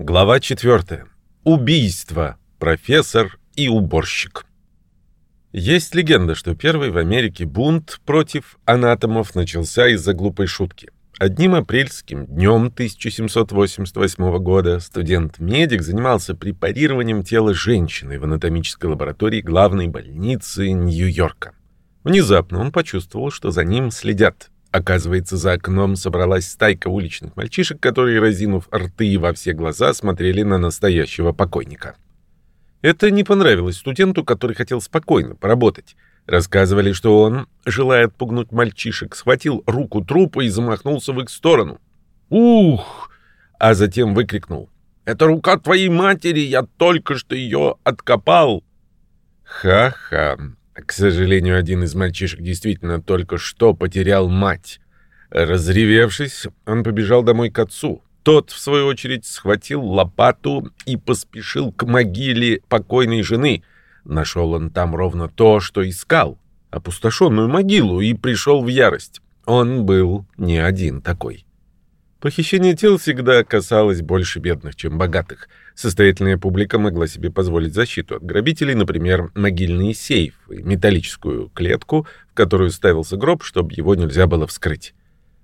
Глава 4. Убийство. Профессор и уборщик. Есть легенда, что первый в Америке бунт против анатомов начался из-за глупой шутки. Одним апрельским днем 1788 года студент-медик занимался препарированием тела женщины в анатомической лаборатории главной больницы Нью-Йорка. Внезапно он почувствовал, что за ним следят. Оказывается, за окном собралась стайка уличных мальчишек, которые, разинув рты во все глаза, смотрели на настоящего покойника. Это не понравилось студенту, который хотел спокойно поработать. Рассказывали, что он, желая отпугнуть мальчишек, схватил руку трупа и замахнулся в их сторону. «Ух!» А затем выкрикнул. «Это рука твоей матери! Я только что ее откопал!» «Ха-ха!» К сожалению, один из мальчишек действительно только что потерял мать. Разревевшись, он побежал домой к отцу. Тот, в свою очередь, схватил лопату и поспешил к могиле покойной жены. Нашел он там ровно то, что искал — опустошенную могилу, и пришел в ярость. Он был не один такой. Похищение тел всегда касалось больше бедных, чем богатых. Состоятельная публика могла себе позволить защиту от грабителей, например, могильный сейф и металлическую клетку, в которую ставился гроб, чтобы его нельзя было вскрыть.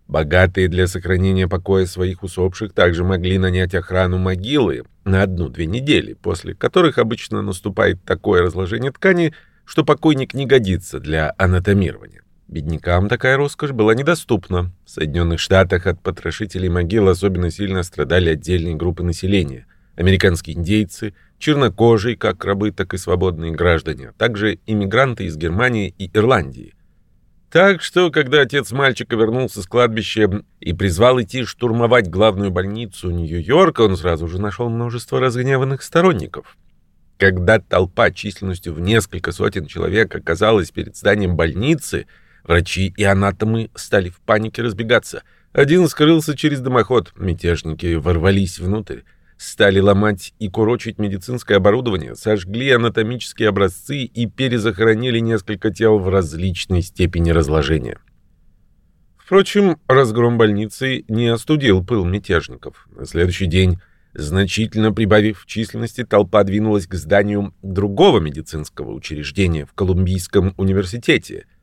Богатые для сохранения покоя своих усопших также могли нанять охрану могилы на одну-две недели, после которых обычно наступает такое разложение ткани, что покойник не годится для анатомирования. Беднякам такая роскошь была недоступна. В Соединенных Штатах от потрошителей могил особенно сильно страдали отдельные группы населения. Американские индейцы, чернокожие, как рабы, так и свободные граждане, а также иммигранты из Германии и Ирландии. Так что, когда отец мальчика вернулся с кладбища и призвал идти штурмовать главную больницу Нью-Йорка, он сразу же нашел множество разгневанных сторонников. Когда толпа численностью в несколько сотен человек оказалась перед зданием больницы – Врачи и анатомы стали в панике разбегаться. Один скрылся через дымоход, мятежники ворвались внутрь, стали ломать и курочить медицинское оборудование, сожгли анатомические образцы и перезахоронили несколько тел в различной степени разложения. Впрочем, разгром больницы не остудил пыл мятежников. На следующий день, значительно прибавив в численности, толпа двинулась к зданию другого медицинского учреждения в Колумбийском университете –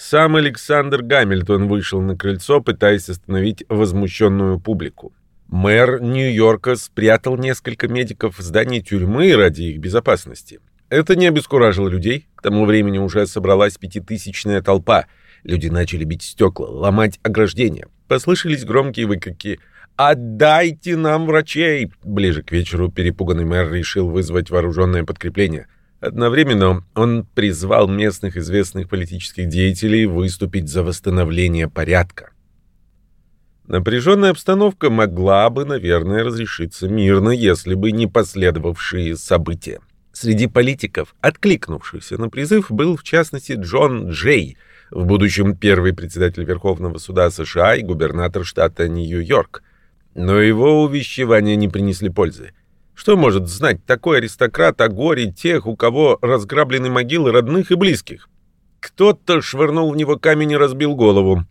сам Александр Гамильтон вышел на крыльцо, пытаясь остановить возмущенную публику. Мэр Нью-Йорка спрятал несколько медиков в здании тюрьмы ради их безопасности. Это не обескуражило людей. К тому времени уже собралась пятитысячная толпа. Люди начали бить стекла, ломать ограждения. Послышались громкие выкрики «Отдайте нам врачей!» Ближе к вечеру перепуганный мэр решил вызвать вооруженное подкрепление – Одновременно он призвал местных известных политических деятелей выступить за восстановление порядка. Напряженная обстановка могла бы, наверное, разрешиться мирно, если бы не последовавшие события. Среди политиков, откликнувшихся на призыв, был в частности Джон Джей, в будущем первый председатель Верховного суда США и губернатор штата Нью-Йорк. Но его увещевания не принесли пользы. Что может знать такой аристократ о горе тех, у кого разграблены могилы родных и близких? Кто-то швырнул в него камень и разбил голову.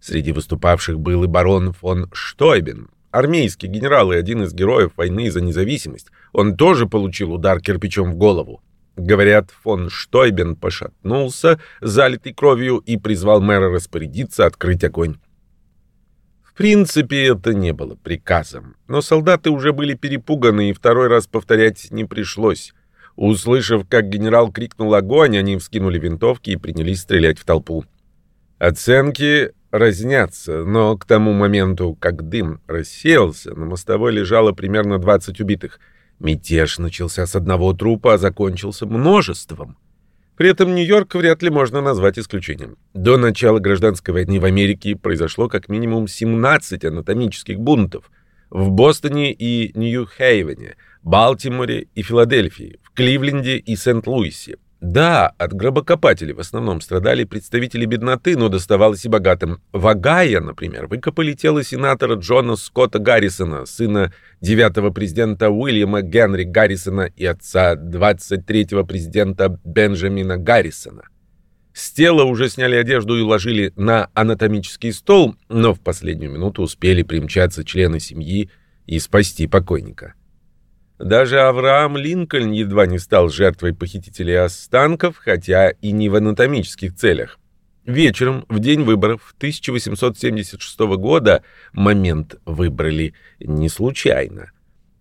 Среди выступавших был и барон фон Штойбен, армейский генерал и один из героев войны за независимость. Он тоже получил удар кирпичом в голову. Говорят, фон Штойбен пошатнулся, залитый кровью, и призвал мэра распорядиться открыть огонь принципе, это не было приказом, но солдаты уже были перепуганы, и второй раз повторять не пришлось. Услышав, как генерал крикнул огонь, они вскинули винтовки и принялись стрелять в толпу. Оценки разнятся, но к тому моменту, как дым рассеялся, на мостовой лежало примерно 20 убитых. Мятеж начался с одного трупа, а закончился множеством. При этом Нью-Йорк вряд ли можно назвать исключением. До начала гражданской войны в Америке произошло как минимум 17 анатомических бунтов. В Бостоне и Нью-Хейвене, Балтиморе и Филадельфии, в Кливленде и Сент-Луисе. Да, от гробокопателей в основном страдали представители бедноты, но доставалось и богатым. В Огайо, например, выкопали тело сенатора Джона Скотта Гаррисона, сына девятого президента Уильяма Генри Гаррисона и отца 23-го президента Бенджамина Гаррисона. С тела уже сняли одежду и уложили на анатомический стол, но в последнюю минуту успели примчаться члены семьи и спасти покойника. Даже Авраам Линкольн едва не стал жертвой похитителей останков, хотя и не в анатомических целях. Вечером, в день выборов 1876 года, момент выбрали не случайно,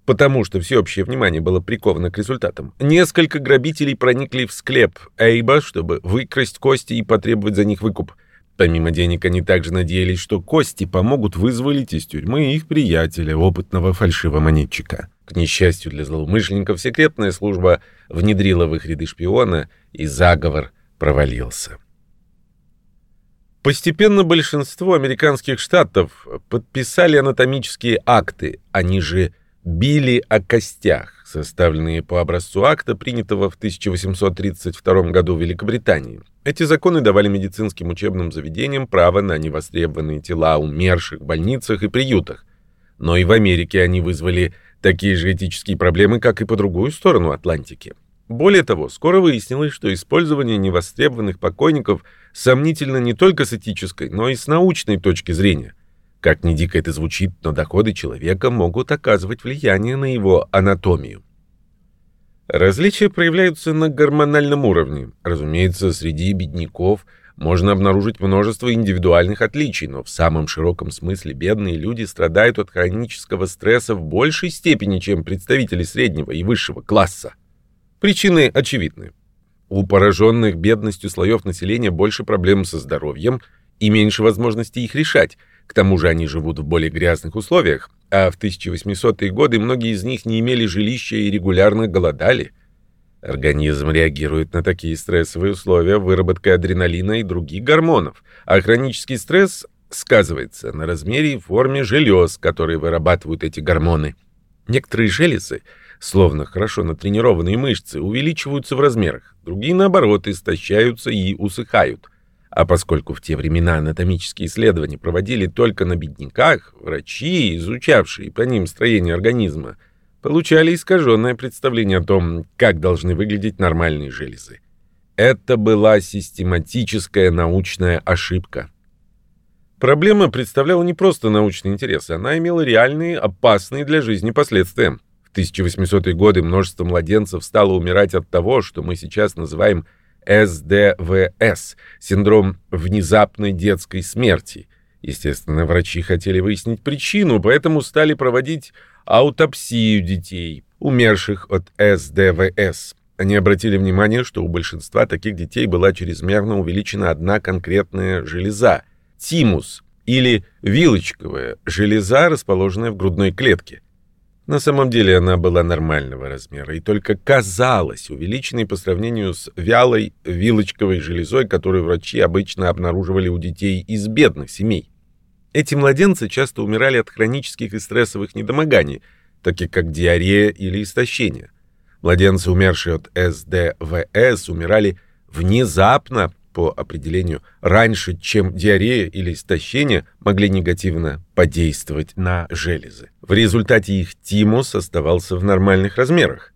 потому что всеобщее внимание было приковано к результатам. Несколько грабителей проникли в склеп Эйба, чтобы выкрасть кости и потребовать за них выкуп. Помимо денег, они также надеялись, что кости помогут вызволить из тюрьмы их приятеля, опытного фальшивомонетчика. К несчастью для злоумышленников, секретная служба внедрила в их ряды шпиона, и заговор провалился. Постепенно большинство американских штатов подписали анатомические акты, они же «били о костях», составленные по образцу акта, принятого в 1832 году в Великобритании. Эти законы давали медицинским учебным заведениям право на невостребованные тела умерших в больницах и приютах. Но и в Америке они вызвали такие же этические проблемы, как и по другую сторону Атлантики. Более того, скоро выяснилось, что использование невостребованных покойников сомнительно не только с этической, но и с научной точки зрения. Как ни дико это звучит, но доходы человека могут оказывать влияние на его анатомию. Различия проявляются на гормональном уровне. Разумеется, среди бедняков можно обнаружить множество индивидуальных отличий, но в самом широком смысле бедные люди страдают от хронического стресса в большей степени, чем представители среднего и высшего класса. Причины очевидны. У пораженных бедностью слоев населения больше проблем со здоровьем и меньше возможностей их решать. К тому же они живут в более грязных условиях, а в 1800-е годы многие из них не имели жилища и регулярно голодали. Организм реагирует на такие стрессовые условия выработкой адреналина и других гормонов, а хронический стресс сказывается на размере и форме желез, которые вырабатывают эти гормоны. Некоторые железы словно хорошо натренированные мышцы, увеличиваются в размерах, другие, наоборот, истощаются и усыхают. А поскольку в те времена анатомические исследования проводили только на бедняках, врачи, изучавшие по ним строение организма, получали искаженное представление о том, как должны выглядеть нормальные железы. Это была систематическая научная ошибка. Проблема представляла не просто научный интерес, она имела реальные, опасные для жизни последствия. 1800-е годы множество младенцев стало умирать от того, что мы сейчас называем СДВС – синдром внезапной детской смерти. Естественно, врачи хотели выяснить причину, поэтому стали проводить аутопсию детей, умерших от СДВС. Они обратили внимание, что у большинства таких детей была чрезмерно увеличена одна конкретная железа – тимус, или вилочковая железа, расположенная в грудной клетке. На самом деле она была нормального размера и только казалась увеличенной по сравнению с вялой вилочковой железой, которую врачи обычно обнаруживали у детей из бедных семей. Эти младенцы часто умирали от хронических и стрессовых недомоганий, таких как диарея или истощение. Младенцы, умершие от СДВС, умирали внезапно по определению раньше, чем диарея или истощение могли негативно подействовать на железы. В результате их тимус оставался в нормальных размерах.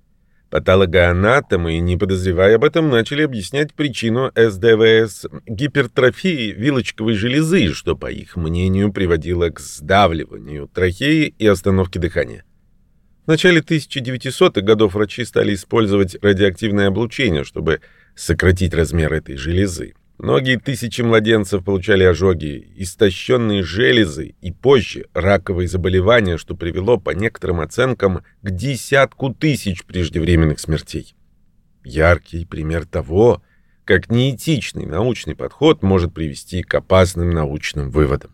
Патологоанатомы, не подозревая об этом, начали объяснять причину СДВС гипертрофии вилочковой железы, что, по их мнению, приводило к сдавливанию трахеи и остановке дыхания. В начале 1900-х годов врачи стали использовать радиоактивное облучение, чтобы сократить размер этой железы. Многие тысячи младенцев получали ожоги, истощенные железы и позже раковые заболевания, что привело по некоторым оценкам к десятку тысяч преждевременных смертей. Яркий пример того, как неэтичный научный подход может привести к опасным научным выводам.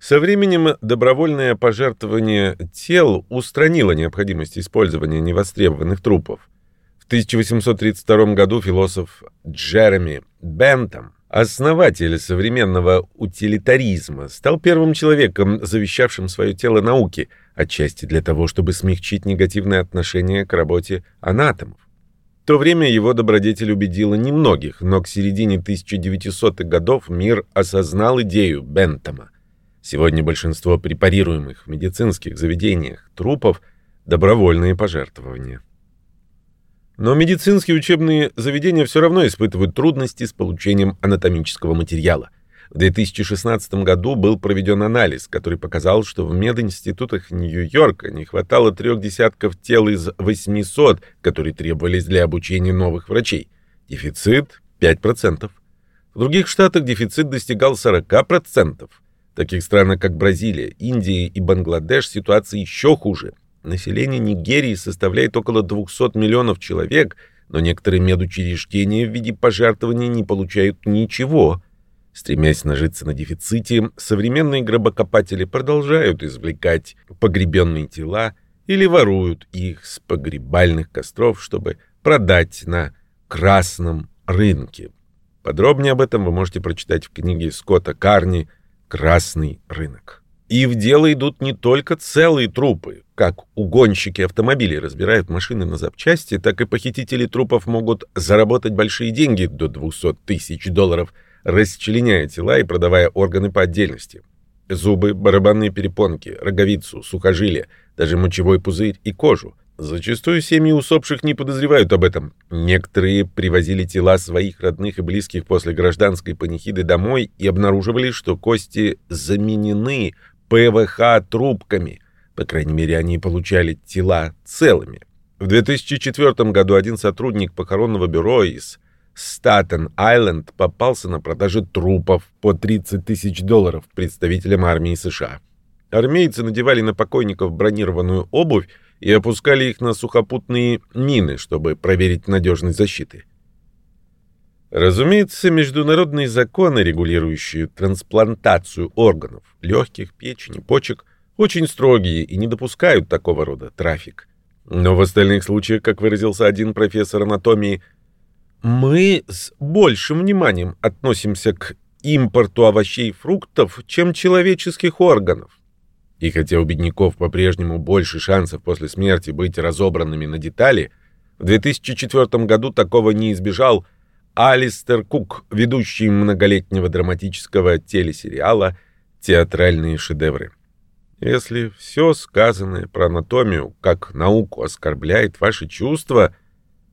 Со временем добровольное пожертвование тел устранило необходимость использования невостребованных трупов. 1832 году философ Джереми Бентам, основатель современного утилитаризма, стал первым человеком, завещавшим свое тело науке, отчасти для того, чтобы смягчить негативное отношение к работе анатомов. В то время его добродетель убедила немногих, но к середине 1900-х годов мир осознал идею Бентама. Сегодня большинство препарируемых в медицинских заведениях трупов – добровольные пожертвования. Но медицинские учебные заведения все равно испытывают трудности с получением анатомического материала. В 2016 году был проведен анализ, который показал, что в мединститутах Нью-Йорка не хватало трех десятков тел из 800, которые требовались для обучения новых врачей. Дефицит 5%. В других штатах дефицит достигал 40%. В таких странах, как Бразилия, Индия и Бангладеш, ситуация еще хуже. Население Нигерии составляет около 200 миллионов человек, но некоторые медучреждения в виде пожертвований не получают ничего. Стремясь нажиться на дефиците, современные гробокопатели продолжают извлекать погребенные тела или воруют их с погребальных костров, чтобы продать на красном рынке. Подробнее об этом вы можете прочитать в книге Скотта Карни «Красный рынок». И в дело идут не только целые трупы. Как угонщики автомобилей разбирают машины на запчасти, так и похитители трупов могут заработать большие деньги до 200 тысяч долларов, расчленяя тела и продавая органы по отдельности. Зубы, барабанные перепонки, роговицу, сухожилия, даже мочевой пузырь и кожу. Зачастую семьи усопших не подозревают об этом. Некоторые привозили тела своих родных и близких после гражданской панихиды домой и обнаруживали, что кости заменены ПВХ трубками. По крайней мере, они получали тела целыми. В 2004 году один сотрудник похоронного бюро из Статен-Айленд попался на продаже трупов по 30 тысяч долларов представителям армии США. Армейцы надевали на покойников бронированную обувь и опускали их на сухопутные мины, чтобы проверить надежность защиты. Разумеется, международные законы, регулирующие трансплантацию органов, легких, печени, почек, очень строгие и не допускают такого рода трафик. Но в остальных случаях, как выразился один профессор анатомии, мы с большим вниманием относимся к импорту овощей и фруктов, чем человеческих органов. И хотя у бедняков по-прежнему больше шансов после смерти быть разобранными на детали, в 2004 году такого не избежал – Алистер Кук, ведущий многолетнего драматического телесериала «Театральные шедевры». Если все сказанное про анатомию как науку оскорбляет ваши чувства,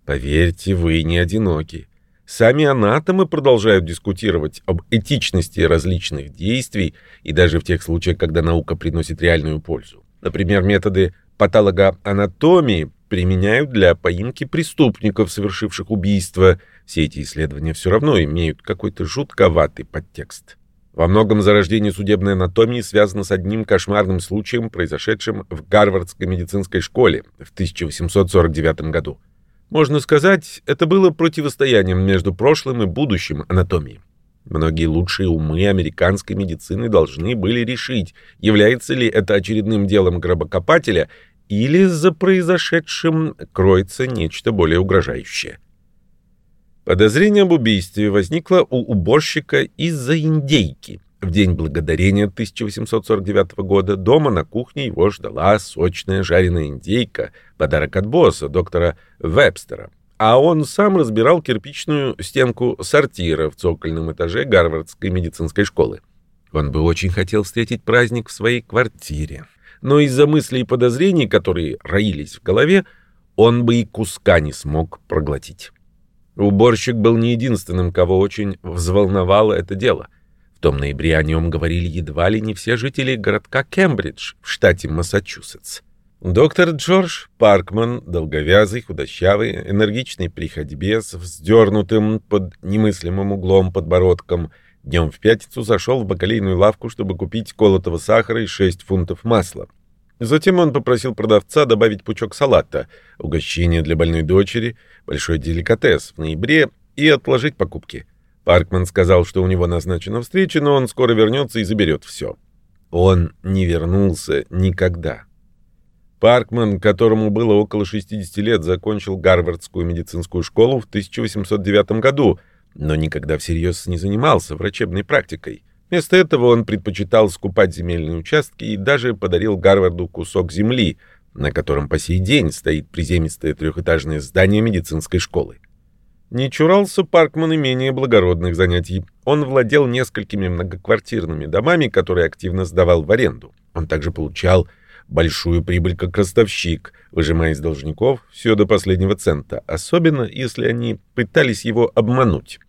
поверьте, вы не одиноки. Сами анатомы продолжают дискутировать об этичности различных действий и даже в тех случаях, когда наука приносит реальную пользу. Например, методы патологоанатомии применяют для поимки преступников, совершивших убийство – все эти исследования все равно имеют какой-то жутковатый подтекст. Во многом зарождение судебной анатомии связано с одним кошмарным случаем, произошедшим в Гарвардской медицинской школе в 1849 году. Можно сказать, это было противостоянием между прошлым и будущим анатомии. Многие лучшие умы американской медицины должны были решить, является ли это очередным делом гробокопателя или за произошедшим кроется нечто более угрожающее. Подозрение об убийстве возникло у уборщика из-за индейки. В день благодарения 1849 года дома на кухне его ждала сочная жареная индейка, подарок от босса, доктора Вебстера. А он сам разбирал кирпичную стенку сортира в цокольном этаже Гарвардской медицинской школы. Он бы очень хотел встретить праздник в своей квартире. Но из-за мыслей и подозрений, которые роились в голове, он бы и куска не смог проглотить. Уборщик был не единственным, кого очень взволновало это дело. В том ноябре о нем говорили едва ли не все жители городка Кембридж в штате Массачусетс. Доктор Джордж Паркман, долговязый, худощавый, энергичный при ходьбе с вздернутым под немыслимым углом подбородком, днем в пятницу зашел в бакалейную лавку, чтобы купить колотого сахара и 6 фунтов масла. Затем он попросил продавца добавить пучок салата, угощение для больной дочери, большой деликатес в ноябре и отложить покупки. Паркман сказал, что у него назначена встреча, но он скоро вернется и заберет все. Он не вернулся никогда. Паркман, которому было около 60 лет, закончил Гарвардскую медицинскую школу в 1809 году, но никогда всерьез не занимался врачебной практикой. Вместо этого он предпочитал скупать земельные участки и даже подарил Гарварду кусок земли, на котором по сей день стоит приземистое трехэтажное здание медицинской школы. Не чурался Паркман и менее благородных занятий. Он владел несколькими многоквартирными домами, которые активно сдавал в аренду. Он также получал большую прибыль как ростовщик, выжимая из должников все до последнего цента, особенно если они пытались его обмануть.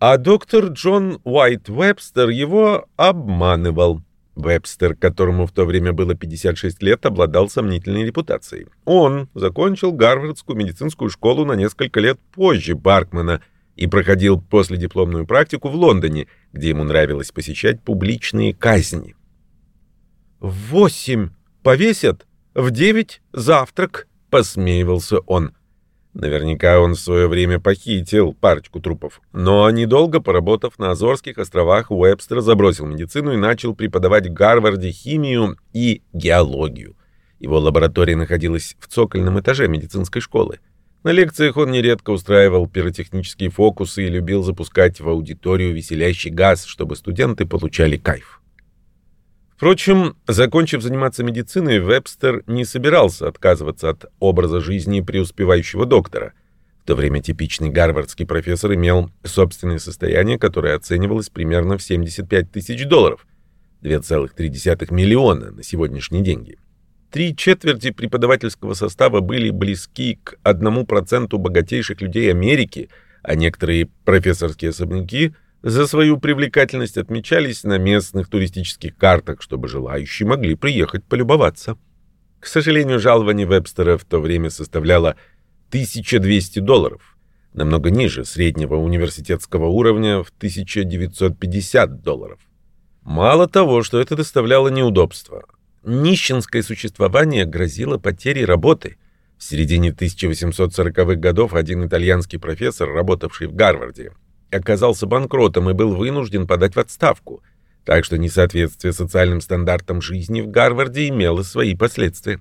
А доктор Джон Уайт Вебстер его обманывал. Вебстер, которому в то время было 56 лет, обладал сомнительной репутацией. Он закончил Гарвардскую медицинскую школу на несколько лет позже Паркмана и проходил последипломную практику в Лондоне, где ему нравилось посещать публичные казни. «В восемь повесят, в девять завтрак», — посмеивался он. Наверняка он в свое время похитил парочку трупов. Но недолго поработав на Азорских островах, Уэбстер забросил медицину и начал преподавать в Гарварде химию и геологию. Его лаборатория находилась в цокольном этаже медицинской школы. На лекциях он нередко устраивал пиротехнические фокусы и любил запускать в аудиторию веселящий газ, чтобы студенты получали кайф. Впрочем, закончив заниматься медициной, Вебстер не собирался отказываться от образа жизни преуспевающего доктора. В то время типичный гарвардский профессор имел собственное состояние, которое оценивалось примерно в 75 тысяч долларов, 2,3 миллиона на сегодняшние деньги. Три четверти преподавательского состава были близки к 1% богатейших людей Америки, а некоторые профессорские особняки – за свою привлекательность отмечались на местных туристических картах, чтобы желающие могли приехать полюбоваться. К сожалению, жалование Вебстера в то время составляло 1200 долларов, намного ниже среднего университетского уровня в 1950 долларов. Мало того, что это доставляло неудобства. Нищенское существование грозило потерей работы. В середине 1840-х годов один итальянский профессор, работавший в Гарварде, оказался банкротом и был вынужден подать в отставку, так что несоответствие социальным стандартам жизни в Гарварде имело свои последствия.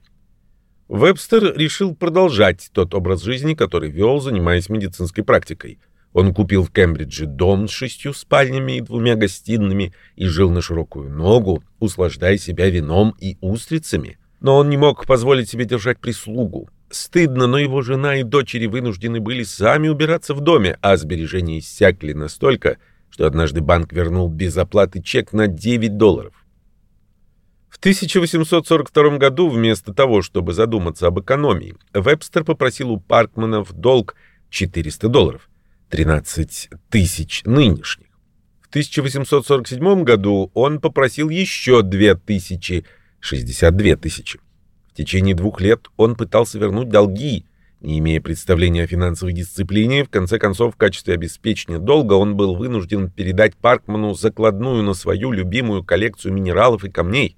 Вебстер решил продолжать тот образ жизни, который вел, занимаясь медицинской практикой. Он купил в Кембридже дом с шестью спальнями и двумя гостиными и жил на широкую ногу, услаждая себя вином и устрицами. Но он не мог позволить себе держать прислугу. Стыдно, но его жена и дочери вынуждены были сами убираться в доме, а сбережения иссякли настолько, что однажды банк вернул без оплаты чек на 9 долларов. В 1842 году вместо того, чтобы задуматься об экономии, Вебстер попросил у Паркмана в долг 400 долларов, 13 тысяч нынешних. В 1847 году он попросил еще 2000, 62 тысячи течение двух лет он пытался вернуть долги. Не имея представления о финансовой дисциплине, в конце концов, в качестве обеспечения долга он был вынужден передать Паркману закладную на свою любимую коллекцию минералов и камней.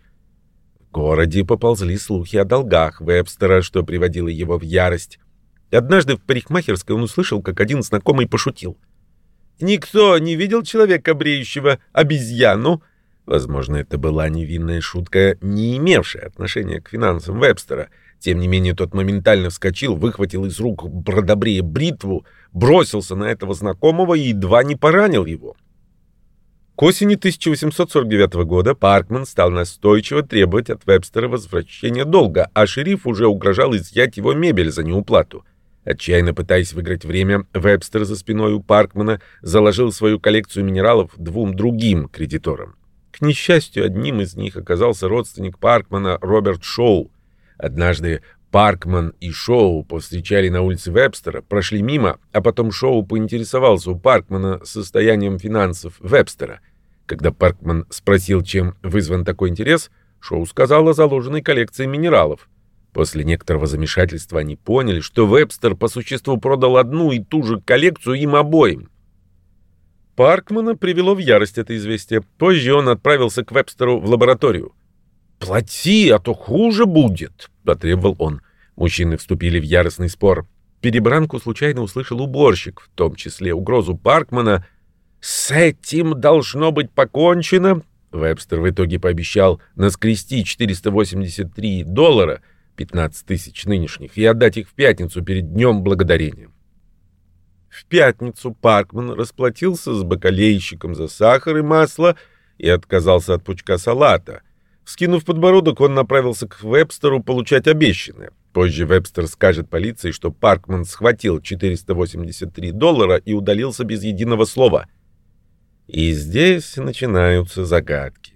В городе поползли слухи о долгах Вебстера, что приводило его в ярость. Однажды в парикмахерской он услышал, как один знакомый пошутил. «Никто не видел человека, бреющего обезьяну, Возможно, это была невинная шутка, не имевшая отношения к финансам Вебстера. Тем не менее, тот моментально вскочил, выхватил из рук бродобрея бритву, бросился на этого знакомого и едва не поранил его. К осени 1849 года Паркман стал настойчиво требовать от Вебстера возвращения долга, а шериф уже угрожал изъять его мебель за неуплату. Отчаянно пытаясь выиграть время, Вебстер за спиной у Паркмана заложил свою коллекцию минералов двум другим кредиторам. К несчастью, одним из них оказался родственник Паркмана Роберт Шоу. Однажды Паркман и Шоу повстречали на улице Вебстера, прошли мимо, а потом Шоу поинтересовался у Паркмана состоянием финансов Вебстера. Когда Паркман спросил, чем вызван такой интерес, Шоу сказал о заложенной коллекции минералов. После некоторого замешательства они поняли, что Вебстер по существу продал одну и ту же коллекцию им обоим. Паркмана привело в ярость это известие. Позже он отправился к Вебстеру в лабораторию. «Плати, а то хуже будет», — потребовал он. Мужчины вступили в яростный спор. Перебранку случайно услышал уборщик, в том числе угрозу Паркмана. «С этим должно быть покончено», Вебстер в итоге пообещал наскрести 483 доллара, 15 тысяч нынешних, и отдать их в пятницу перед Днем Благодарения. В пятницу Паркман расплатился с бакалейщиком за сахар и масло и отказался от пучка салата. Вскинув подбородок, он направился к Вебстеру получать обещанное. Позже Вебстер скажет полиции, что Паркман схватил 483 доллара и удалился без единого слова. И здесь начинаются загадки.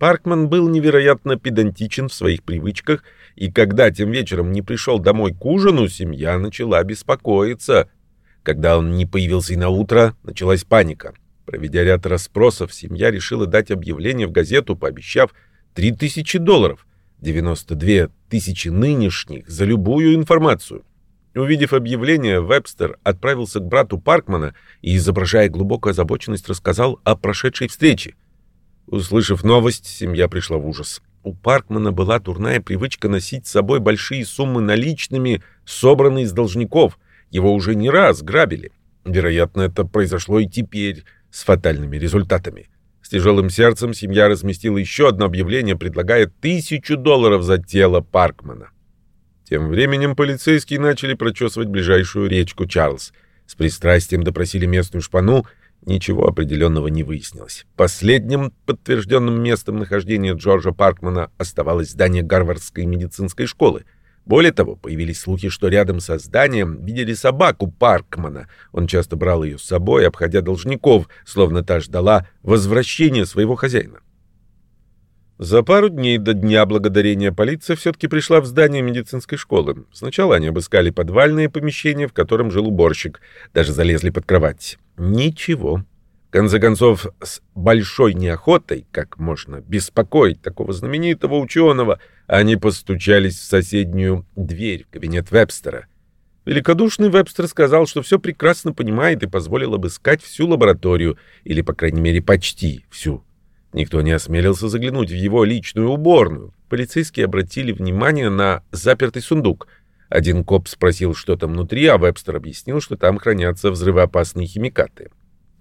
Паркман был невероятно педантичен в своих привычках, и когда тем вечером не пришел домой к ужину, семья начала беспокоиться — когда он не появился и на утро, началась паника. Проведя ряд расспросов, семья решила дать объявление в газету, пообещав 3000 долларов, 92 тысячи нынешних за любую информацию. Увидев объявление, Вебстер отправился к брату Паркмана и, изображая глубокую озабоченность, рассказал о прошедшей встрече. Услышав новость, семья пришла в ужас. У Паркмана была дурная привычка носить с собой большие суммы наличными, собранные из должников. Его уже не раз грабили. Вероятно, это произошло и теперь с фатальными результатами. С тяжелым сердцем семья разместила еще одно объявление, предлагая тысячу долларов за тело Паркмана. Тем временем полицейские начали прочесывать ближайшую речку Чарльз. С пристрастием допросили местную шпану, ничего определенного не выяснилось. Последним подтвержденным местом нахождения Джорджа Паркмана оставалось здание Гарвардской медицинской школы — более того, появились слухи, что рядом со зданием видели собаку Паркмана. Он часто брал ее с собой, обходя должников, словно та ждала возвращения своего хозяина. За пару дней до Дня Благодарения полиция все-таки пришла в здание медицинской школы. Сначала они обыскали подвальное помещение, в котором жил уборщик. Даже залезли под кровать. Ничего. В конце концов, с большой неохотой, как можно беспокоить такого знаменитого ученого, они постучались в соседнюю дверь в кабинет Вебстера. Великодушный Вебстер сказал, что все прекрасно понимает и позволил обыскать всю лабораторию, или, по крайней мере, почти всю. Никто не осмелился заглянуть в его личную уборную. Полицейские обратили внимание на запертый сундук. Один коп спросил, что там внутри, а Вебстер объяснил, что там хранятся взрывоопасные химикаты.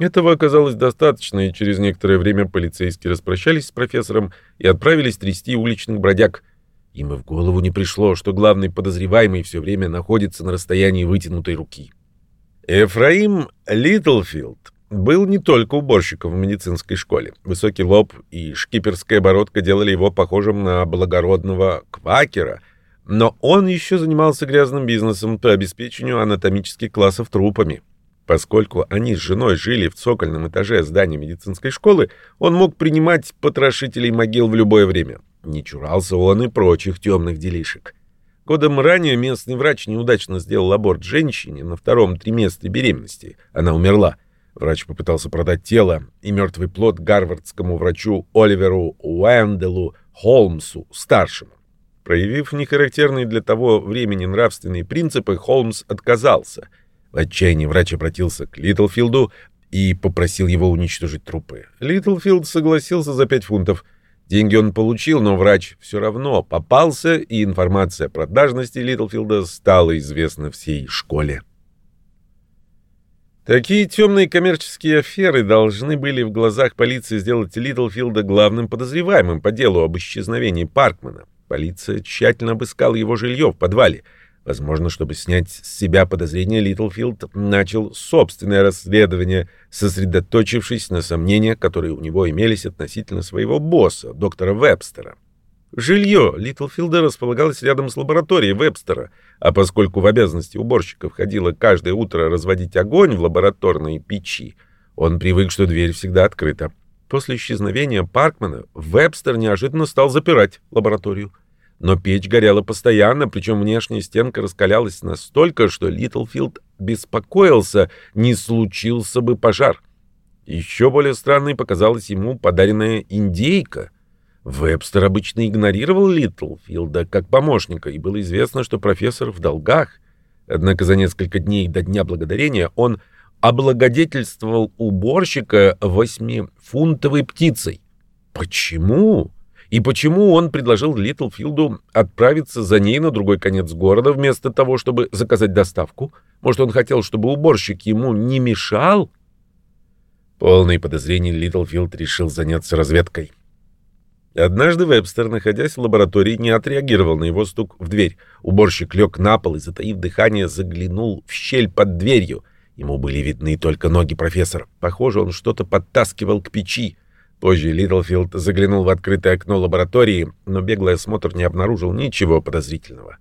Этого оказалось достаточно, и через некоторое время полицейские распрощались с профессором и отправились трясти уличных бродяг. Им и в голову не пришло, что главный подозреваемый все время находится на расстоянии вытянутой руки. Эфраим Литлфилд был не только уборщиком в медицинской школе. Высокий лоб и шкиперская бородка делали его похожим на благородного квакера, но он еще занимался грязным бизнесом по обеспечению анатомических классов трупами. Поскольку они с женой жили в цокольном этаже здания медицинской школы, он мог принимать потрошителей могил в любое время. Не чурался он и прочих темных делишек. Годом ранее местный врач неудачно сделал аборт женщине на втором триместре беременности. Она умерла. Врач попытался продать тело и мертвый плод гарвардскому врачу Оливеру Уэнделу Холмсу, старшему. Проявив нехарактерные для того времени нравственные принципы, Холмс отказался — в отчаянии врач обратился к Литлфилду и попросил его уничтожить трупы. Литлфилд согласился за пять фунтов. Деньги он получил, но врач все равно попался, и информация о продажности Литлфилда стала известна всей школе. Такие темные коммерческие аферы должны были в глазах полиции сделать Литлфилда главным подозреваемым по делу об исчезновении Паркмана. Полиция тщательно обыскала его жилье в подвале — Возможно, чтобы снять с себя подозрения, Литлфилд начал собственное расследование, сосредоточившись на сомнениях, которые у него имелись относительно своего босса, доктора Вебстера. Жилье Литлфилда располагалось рядом с лабораторией Вебстера, а поскольку в обязанности уборщика входило каждое утро разводить огонь в лабораторной печи, он привык, что дверь всегда открыта. После исчезновения Паркмана Вебстер неожиданно стал запирать лабораторию. Но печь горела постоянно, причем внешняя стенка раскалялась настолько, что Литлфилд беспокоился, не случился бы пожар. Еще более странной показалась ему подаренная индейка. Вебстер обычно игнорировал Литлфилда как помощника, и было известно, что профессор в долгах. Однако за несколько дней до Дня Благодарения он облагодетельствовал уборщика восьмифунтовой птицей. Почему? И почему он предложил Литлфилду отправиться за ней на другой конец города, вместо того, чтобы заказать доставку? Может, он хотел, чтобы уборщик ему не мешал? Полный подозрений Литлфилд решил заняться разведкой. Однажды Вебстер, находясь в лаборатории, не отреагировал на его стук в дверь. Уборщик лег на пол и, затаив дыхание, заглянул в щель под дверью. Ему были видны только ноги профессора. Похоже, он что-то подтаскивал к печи. Позже Литлфилд заглянул в открытое окно лаборатории, но беглый осмотр не обнаружил ничего подозрительного.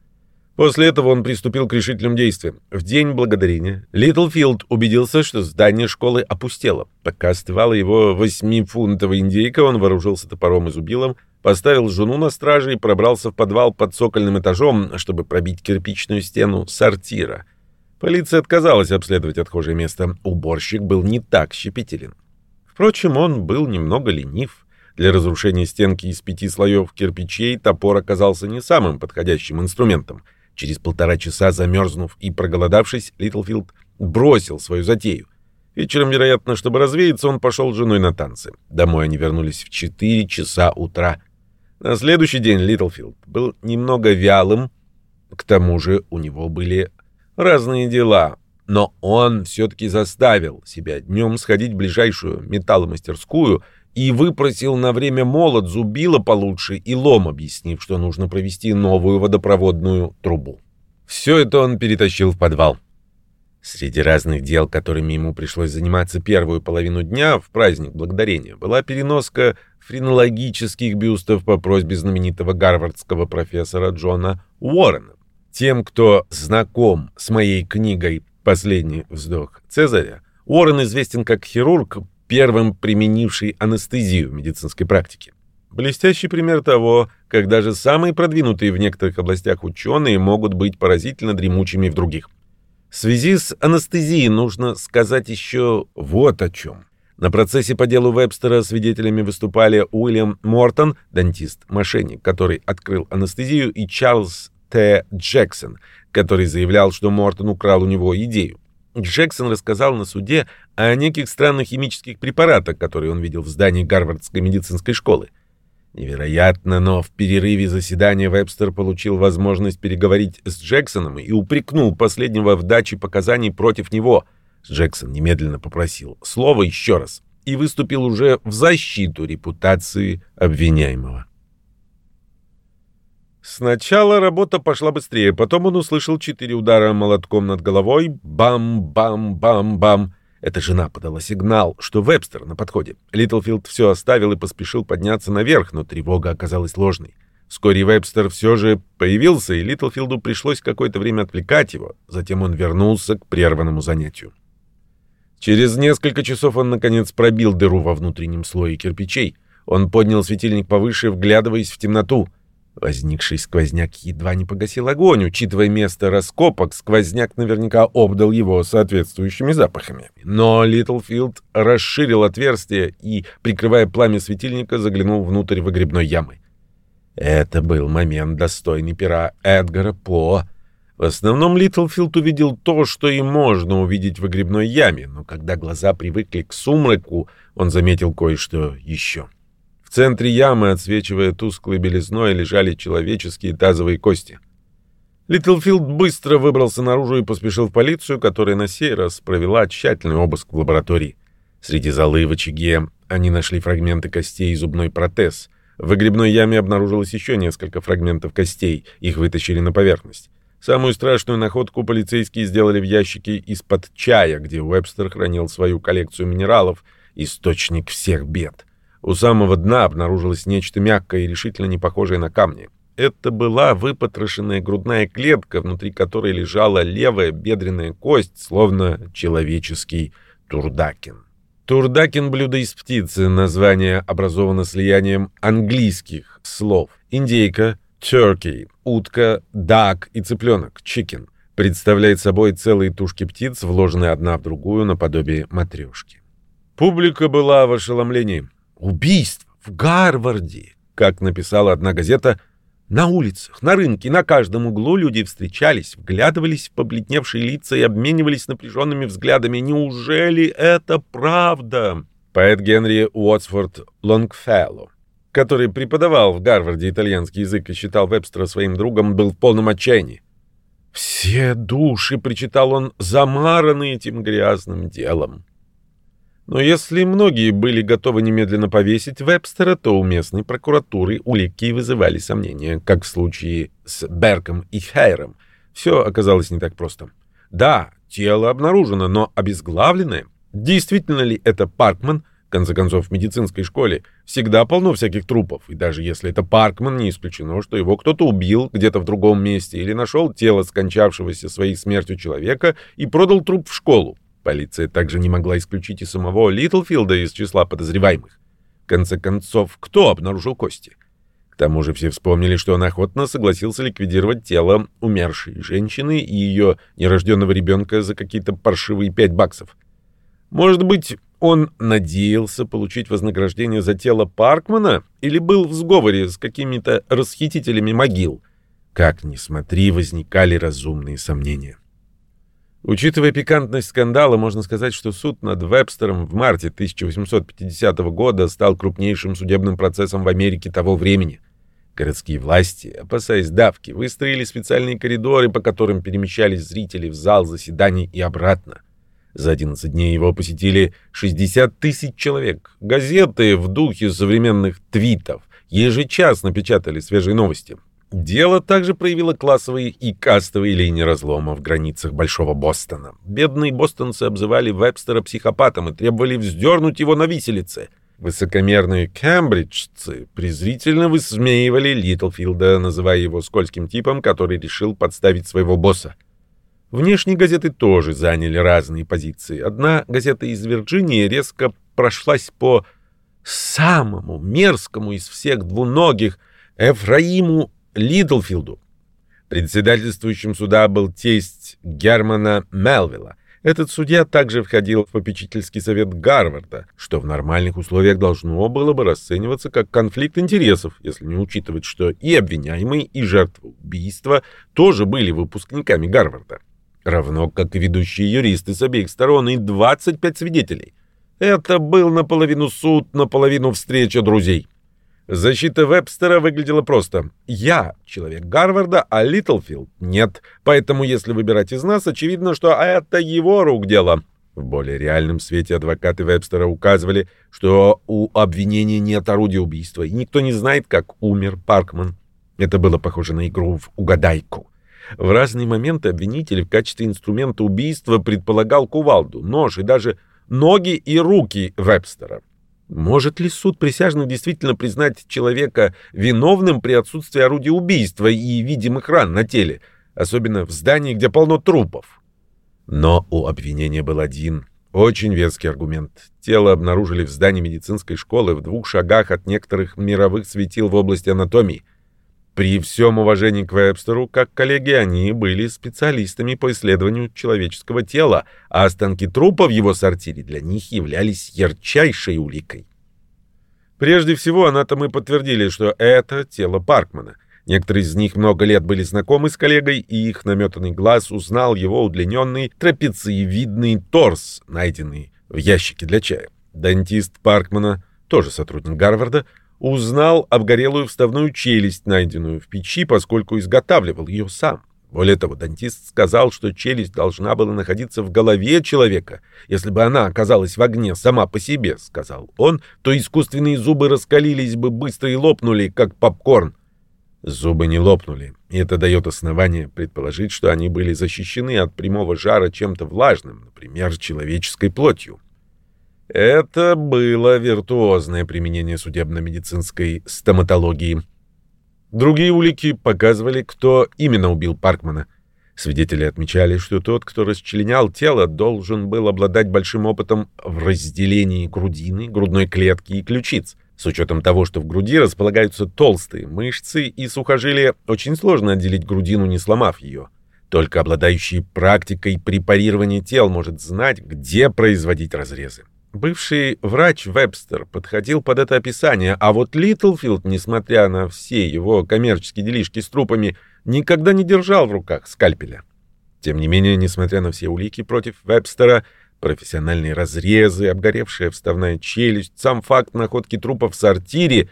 После этого он приступил к решительным действиям. В день благодарения Литлфилд убедился, что здание школы опустело. Пока остывала его восьмифунтовая индейка, он вооружился топором и зубилом, поставил жену на страже и пробрался в подвал под цокольным этажом, чтобы пробить кирпичную стену сортира. Полиция отказалась обследовать отхожее место. Уборщик был не так щепетилен. Впрочем, он был немного ленив. Для разрушения стенки из пяти слоев кирпичей топор оказался не самым подходящим инструментом. Через полтора часа, замерзнув и проголодавшись, Литлфилд бросил свою затею. Вечером, вероятно, чтобы развеяться, он пошел с женой на танцы. Домой они вернулись в 4 часа утра. На следующий день Литлфилд был немного вялым, к тому же у него были разные дела, но он все-таки заставил себя днем сходить в ближайшую металломастерскую и выпросил на время молот зубила получше и лом, объяснив, что нужно провести новую водопроводную трубу. Все это он перетащил в подвал. Среди разных дел, которыми ему пришлось заниматься первую половину дня в праздник Благодарения, была переноска френологических бюстов по просьбе знаменитого гарвардского профессора Джона Уоррена. Тем, кто знаком с моей книгой «Последний вздох Цезаря», Уоррен известен как хирург, первым применивший анестезию в медицинской практике. Блестящий пример того, как даже самые продвинутые в некоторых областях ученые могут быть поразительно дремучими в других. В связи с анестезией нужно сказать еще вот о чем. На процессе по делу Вебстера свидетелями выступали Уильям Мортон, дантист-мошенник, который открыл анестезию, и Чарльз Т. Джексон, который заявлял, что Мортон украл у него идею. Джексон рассказал на суде о неких странных химических препаратах, которые он видел в здании Гарвардской медицинской школы. Невероятно, но в перерыве заседания Вебстер получил возможность переговорить с Джексоном и упрекнул последнего в даче показаний против него. Джексон немедленно попросил слово еще раз и выступил уже в защиту репутации обвиняемого. Сначала работа пошла быстрее, потом он услышал четыре удара молотком над головой. Бам-бам-бам-бам. Это жена подала сигнал, что Вебстер на подходе. Литлфилд все оставил и поспешил подняться наверх, но тревога оказалась ложной. Вскоре Вебстер все же появился, и Литлфилду пришлось какое-то время отвлекать его. Затем он вернулся к прерванному занятию. Через несколько часов он, наконец, пробил дыру во внутреннем слое кирпичей. Он поднял светильник повыше, вглядываясь в темноту — Возникший сквозняк едва не погасил огонь. Учитывая место раскопок, сквозняк наверняка обдал его соответствующими запахами. Но Литлфилд расширил отверстие и, прикрывая пламя светильника, заглянул внутрь выгребной ямы. Это был момент достойный пера Эдгара По. В основном Литлфилд увидел то, что и можно увидеть в выгребной яме, но когда глаза привыкли к сумраку, он заметил кое-что еще. — в центре ямы, отсвечивая тусклой белизной, лежали человеческие тазовые кости. Литлфилд быстро выбрался наружу и поспешил в полицию, которая на сей раз провела тщательный обыск в лаборатории. Среди золы в очаге они нашли фрагменты костей и зубной протез. В выгребной яме обнаружилось еще несколько фрагментов костей, их вытащили на поверхность. Самую страшную находку полицейские сделали в ящике из-под чая, где Уэбстер хранил свою коллекцию минералов, источник всех бед. У самого дна обнаружилось нечто мягкое и решительно не похожее на камни. Это была выпотрошенная грудная клетка, внутри которой лежала левая бедренная кость, словно человеческий турдакин. Турдакин — блюдо из птицы, название образовано слиянием английских слов. Индейка — turkey, утка — duck и цыпленок — chicken. Представляет собой целые тушки птиц, вложенные одна в другую наподобие матрешки. Публика была в ошеломлении. Убийство в Гарварде, как написала одна газета, на улицах, на рынке, на каждом углу люди встречались, вглядывались в побледневшие лица и обменивались напряженными взглядами. Неужели это правда? Поэт Генри Уотсфорд Лонгфелло, который преподавал в Гарварде итальянский язык и считал Вебстера своим другом, был в полном отчаянии. «Все души», — причитал он, — «замараны этим грязным делом». Но если многие были готовы немедленно повесить Вебстера, то у местной прокуратуры улики вызывали сомнения, как в случае с Берком и Хейром. Все оказалось не так просто. Да, тело обнаружено, но обезглавленное. Действительно ли это Паркман? В конце концов, в медицинской школе всегда полно всяких трупов, и даже если это Паркман, не исключено, что его кто-то убил где-то в другом месте или нашел тело скончавшегося своей смертью человека и продал труп в школу. Полиция также не могла исключить и самого Литлфилда из числа подозреваемых. В конце концов, кто обнаружил кости? К тому же все вспомнили, что он охотно согласился ликвидировать тело умершей женщины и ее нерожденного ребенка за какие-то паршивые пять баксов. Может быть, Он надеялся получить вознаграждение за тело Паркмана или был в сговоре с какими-то расхитителями могил? Как ни смотри, возникали разумные сомнения. Учитывая пикантность скандала, можно сказать, что суд над Вебстером в марте 1850 года стал крупнейшим судебным процессом в Америке того времени. Городские власти, опасаясь давки, выстроили специальные коридоры, по которым перемещались зрители в зал заседаний и обратно. За 11 дней его посетили 60 тысяч человек. Газеты в духе современных твитов ежечасно печатали свежие новости. Дело также проявило классовые и кастовые линии разлома в границах Большого Бостона. Бедные бостонцы обзывали Вебстера психопатом и требовали вздернуть его на виселице. Высокомерные кембриджцы презрительно высмеивали Литлфилда, называя его скользким типом, который решил подставить своего босса. Внешние газеты тоже заняли разные позиции. Одна газета из Вирджинии резко прошлась по самому мерзкому из всех двуногих Эфраиму Лидлфилду. Председательствующим суда был тесть Германа Мелвилла. Этот судья также входил в попечительский совет Гарварда, что в нормальных условиях должно было бы расцениваться как конфликт интересов, если не учитывать, что и обвиняемый, и жертва убийства тоже были выпускниками Гарварда. Равно как и ведущие юристы с обеих сторон и 25 свидетелей. Это был наполовину суд, наполовину встреча друзей. Защита Вебстера выглядела просто. Я человек Гарварда, а Литлфилд нет. Поэтому, если выбирать из нас, очевидно, что это его рук дело. В более реальном свете адвокаты Вебстера указывали, что у обвинения нет орудия убийства, и никто не знает, как умер Паркман. Это было похоже на игру в угадайку. В разные моменты обвинитель в качестве инструмента убийства предполагал кувалду, нож и даже ноги и руки Вебстера. Может ли суд присяжных действительно признать человека виновным при отсутствии орудия убийства и видимых ран на теле, особенно в здании, где полно трупов? Но у обвинения был один, очень веский аргумент. Тело обнаружили в здании медицинской школы в двух шагах от некоторых мировых светил в области анатомии. При всем уважении к Вебстеру, как коллеги, они были специалистами по исследованию человеческого тела, а останки трупа в его сортире для них являлись ярчайшей уликой. Прежде всего, анатомы подтвердили, что это тело Паркмана. Некоторые из них много лет были знакомы с коллегой, и их наметанный глаз узнал его удлиненный трапециевидный торс, найденный в ящике для чая. Дантист Паркмана, тоже сотрудник Гарварда, узнал обгорелую вставную челюсть, найденную в печи, поскольку изготавливал ее сам. Более того, дантист сказал, что челюсть должна была находиться в голове человека. Если бы она оказалась в огне сама по себе, сказал он, то искусственные зубы раскалились бы быстро и лопнули, как попкорн. Зубы не лопнули, и это дает основание предположить, что они были защищены от прямого жара чем-то влажным, например, человеческой плотью. Это было виртуозное применение судебно-медицинской стоматологии. Другие улики показывали, кто именно убил Паркмана. Свидетели отмечали, что тот, кто расчленял тело, должен был обладать большим опытом в разделении грудины, грудной клетки и ключиц. С учетом того, что в груди располагаются толстые мышцы и сухожилия, очень сложно отделить грудину, не сломав ее. Только обладающий практикой препарирования тел может знать, где производить разрезы. Бывший врач Вебстер подходил под это описание, а вот Литлфилд, несмотря на все его коммерческие делишки с трупами, никогда не держал в руках скальпеля. Тем не менее, несмотря на все улики против Вебстера, профессиональные разрезы, обгоревшая вставная челюсть, сам факт находки трупа в сортире,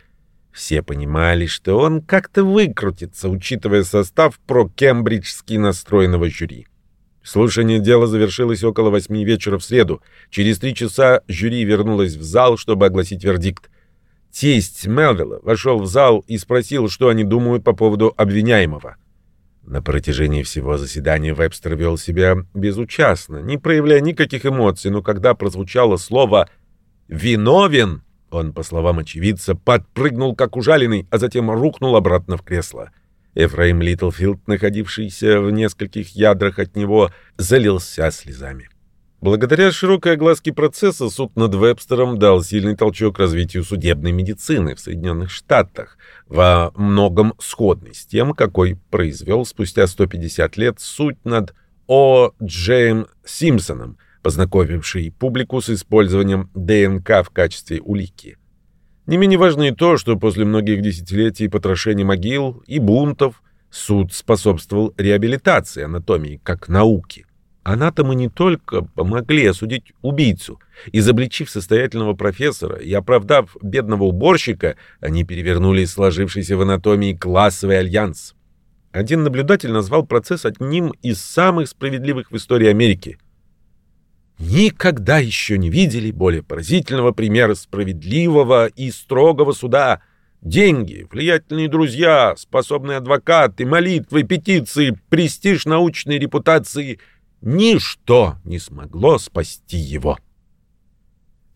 все понимали, что он как-то выкрутится, учитывая состав про-кембриджски настроенного жюри. Слушание дела завершилось около восьми вечера в среду. Через три часа жюри вернулось в зал, чтобы огласить вердикт. Тесть Мелвилла вошел в зал и спросил, что они думают по поводу обвиняемого. На протяжении всего заседания Вебстер вел себя безучастно, не проявляя никаких эмоций, но когда прозвучало слово «виновен», он, по словам очевидца, подпрыгнул как ужаленный, а затем рухнул обратно в кресло. Эфраим Литлфилд, находившийся в нескольких ядрах от него, залился слезами. Благодаря широкой огласке процесса суд над Вебстером дал сильный толчок развитию судебной медицины в Соединенных Штатах, во многом сходный с тем, какой произвел спустя 150 лет суд над О. Джейм Симпсоном, познакомивший публику с использованием ДНК в качестве улики. Не менее важно и то, что после многих десятилетий потрошения могил и бунтов суд способствовал реабилитации анатомии как науки. Анатомы не только помогли осудить убийцу. Изобличив состоятельного профессора и оправдав бедного уборщика, они перевернули сложившийся в анатомии классовый альянс. Один наблюдатель назвал процесс одним из самых справедливых в истории Америки. Никогда еще не видели более поразительного примера справедливого и строгого суда. Деньги, влиятельные друзья, способные адвокаты, молитвы, петиции, престиж научной репутации — Ничто не смогло спасти его.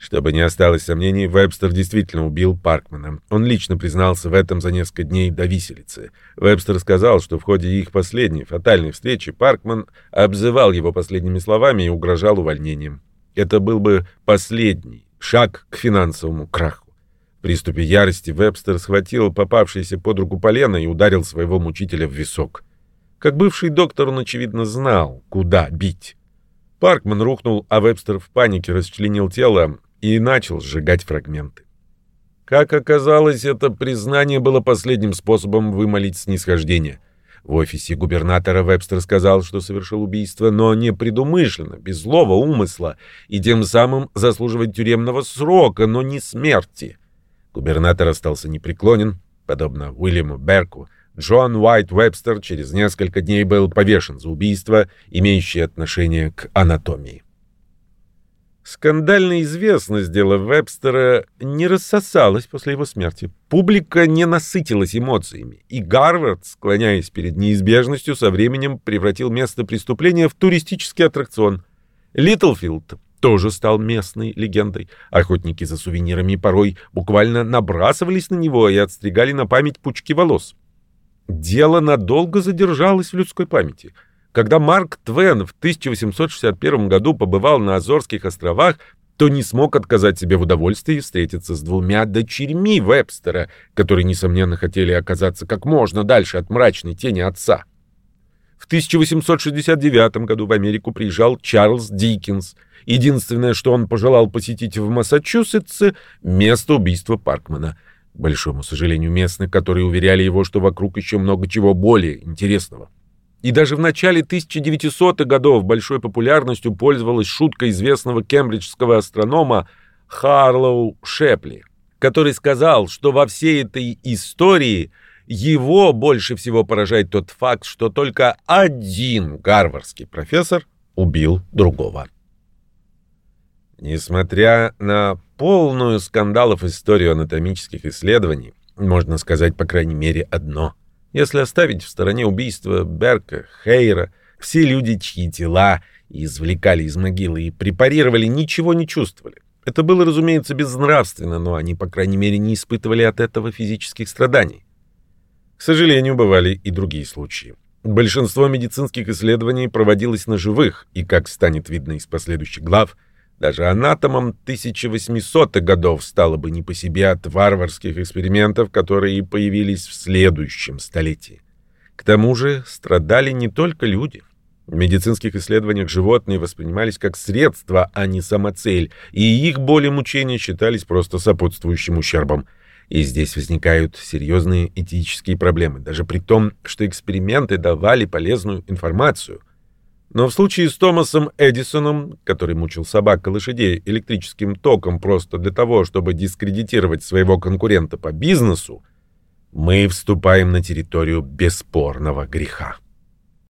Чтобы не осталось сомнений, Вебстер действительно убил Паркмана. Он лично признался в этом за несколько дней до виселицы. Вебстер сказал, что в ходе их последней фатальной встречи Паркман обзывал его последними словами и угрожал увольнением. Это был бы последний шаг к финансовому краху. В приступе ярости Вебстер схватил попавшееся под руку полено и ударил своего мучителя в висок. Как бывший доктор он, очевидно, знал, куда бить. Паркман рухнул, а Вебстер в панике расчленил тело и начал сжигать фрагменты. Как оказалось, это признание было последним способом вымолить снисхождение. В офисе губернатора Вебстер сказал, что совершил убийство, но не предумышленно, без злого умысла, и тем самым заслуживает тюремного срока, но не смерти. Губернатор остался непреклонен, подобно Уильяму Берку, Джон Уайт Вебстер через несколько дней был повешен за убийство, имеющее отношение к анатомии. Скандальная известность дела Вебстера не рассосалась после его смерти. Публика не насытилась эмоциями, и Гарвард, склоняясь перед неизбежностью, со временем превратил место преступления в туристический аттракцион. Литлфилд тоже стал местной легендой. Охотники за сувенирами порой буквально набрасывались на него и отстригали на память пучки волос. Дело надолго задержалось в людской памяти. Когда Марк Твен в 1861 году побывал на Азорских островах, то не смог отказать себе в удовольствии встретиться с двумя дочерьми Вебстера, которые, несомненно, хотели оказаться как можно дальше от мрачной тени отца. В 1869 году в Америку приезжал Чарльз Диккенс. Единственное, что он пожелал посетить в Массачусетсе — место убийства Паркмана — к большому сожалению местных, которые уверяли его, что вокруг еще много чего более интересного. И даже в начале 1900-х годов большой популярностью пользовалась шутка известного кембриджского астронома Харлоу Шепли, который сказал, что во всей этой истории его больше всего поражает тот факт, что только один гарвардский профессор убил другого. Несмотря на полную скандалов историю анатомических исследований, можно сказать, по крайней мере, одно. Если оставить в стороне убийства Берка, Хейра, все люди, чьи тела извлекали из могилы и препарировали, ничего не чувствовали. Это было, разумеется, безнравственно, но они, по крайней мере, не испытывали от этого физических страданий. К сожалению, бывали и другие случаи. Большинство медицинских исследований проводилось на живых, и, как станет видно из последующих глав, даже анатомам 1800-х годов стало бы не по себе от варварских экспериментов, которые появились в следующем столетии. К тому же страдали не только люди. В медицинских исследованиях животные воспринимались как средство, а не самоцель, и их боли и мучения считались просто сопутствующим ущербом. И здесь возникают серьезные этические проблемы, даже при том, что эксперименты давали полезную информацию – но в случае с Томасом Эдисоном, который мучил собак и лошадей электрическим током просто для того, чтобы дискредитировать своего конкурента по бизнесу, мы вступаем на территорию бесспорного греха.